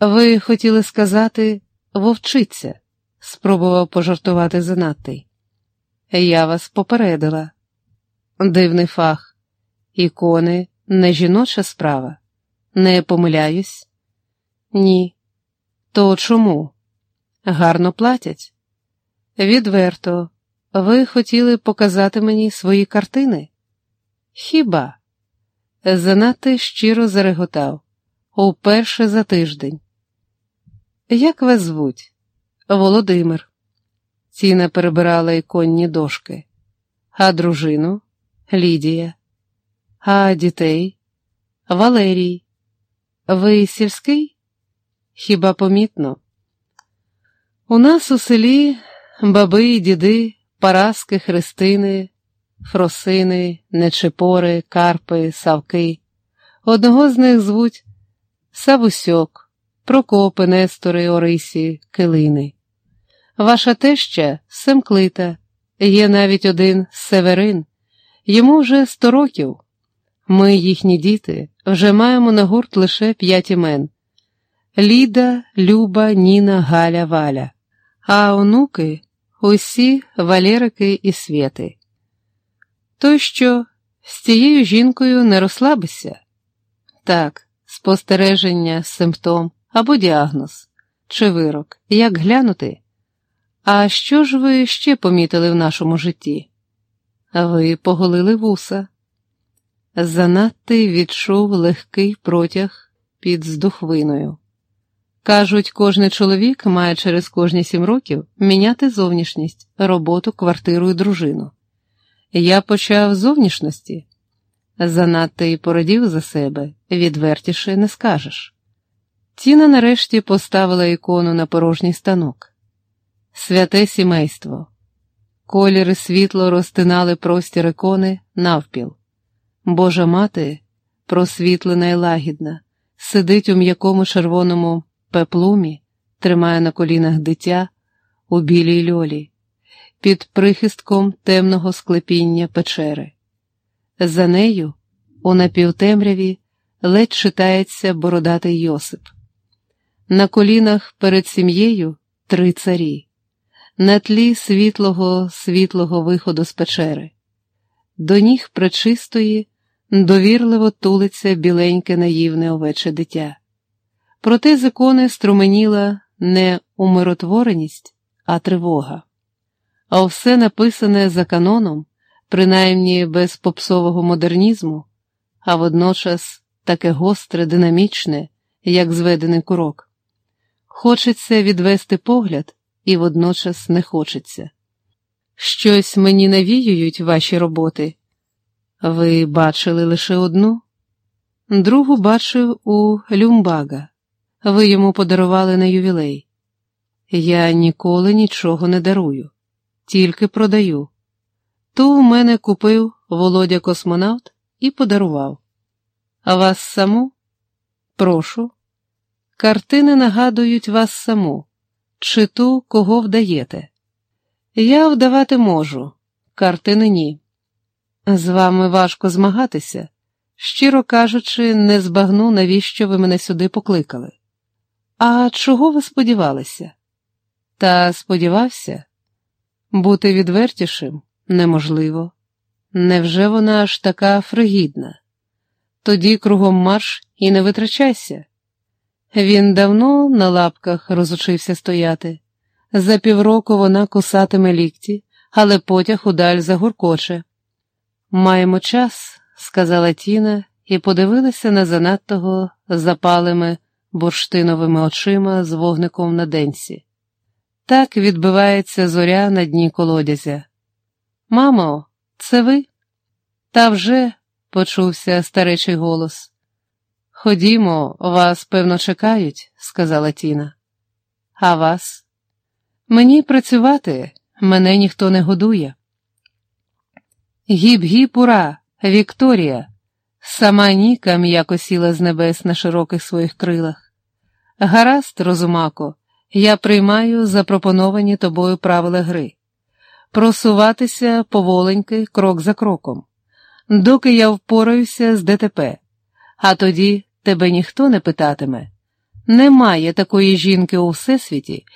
Ви хотіли сказати вовчиця, спробував пожартувати занадтий. Я вас попередила. Дивний фах. Ікони не жіноча справа. Не помиляюсь? Ні. То чому? Гарно платять? Відверто, ви хотіли показати мені свої картини? Хіба? Занадто щиро зареготав уперше за тиждень. Як вас звуть? Володимир. Ціна перебирала іконні дошки. А дружину? Лідія. А дітей? Валерій. Ви сільський? Хіба помітно? У нас у селі баби і діди, Параски, Христини, Фросини, Нечепори, Карпи, Савки. Одного з них звуть Савусьок, Прокопи, Нестори, Орисі, Килини. Ваша теща Семклита, є навіть один Северин, йому вже сто років. Ми, їхні діти, вже маємо на гурт лише п'ять імен Ліда, Люба, Ніна, Галя, Валя, а онуки усі Валерики і Свєти. То що, з цією жінкою не розслабися? Так, спостереження, симптом або діагноз, чи вирок, як глянути? А що ж ви ще помітили в нашому житті? Ви поголили вуса. Занадти відчув легкий протяг під здухвиною. Кажуть, кожний чоловік має через кожні сім років міняти зовнішність, роботу, квартиру і дружину. Я почав з зовнішності. Занадто й породів за себе, відвертіше не скажеш. Тіна нарешті поставила ікону на порожній станок. Святе сімейство. Коліри світло розтинали простір ікони навпіл. Божа мати, просвітлена і лагідна, сидить у м'якому червоному пеплумі, тримає на колінах дитя у білій льолі, під прихистком темного склепіння печери. За нею, у напівтемряві, ледь читається бородатий Йосип. На колінах перед сім'єю три царі, на тлі світлого світлого виходу з печери. До ніг пречистої довірливо тулиться біленьке наївне овече дитя. Проте з ікони струменіла не умиротвореність, а тривога. А все написане за каноном, принаймні без попсового модернізму, а водночас таке гостре, динамічне, як зведений курок. Хочеться відвести погляд, і водночас не хочеться. Щось мені навіюють ваші роботи. Ви бачили лише одну? Другу бачив у Люмбага. Ви йому подарували на ювілей. Я ніколи нічого не дарую, тільки продаю. Ту в мене купив Володя космонавт і подарував. А вас саму? Прошу. Картини нагадують вас саму, чи ту, кого вдаєте. Я вдавати можу, картини ні. З вами важко змагатися. Щиро кажучи, не збагну, навіщо ви мене сюди покликали. А чого ви сподівалися? Та сподівався, бути відвертішим неможливо. Невже вона аж така фригідна? Тоді кругом марш і не витрачайся. Він давно на лапках розучився стояти. За півроку вона кусатиме лікті, але потяг удаль загуркоче. Маємо час, сказала Тіна і подивилася на занадтого запалими бурштиновими очима з вогником на денці. Так відбивається зоря на дні колодязя. Мамо, це ви? Та вже, почувся старечий голос. Ходімо, вас, певно, чекають, сказала Тіна. А вас? Мені працювати, мене ніхто не годує. Гіп-гіп, ура, Вікторія! Сама Ніка м'яко сіла з небес на широких своїх крилах. Гаразд, розумако, я приймаю запропоновані тобою правила гри. Просуватися поволеньки крок за кроком, доки я впораюся з ДТП, а тоді тебе ніхто не питатиме? Немає такої жінки у всесвіті,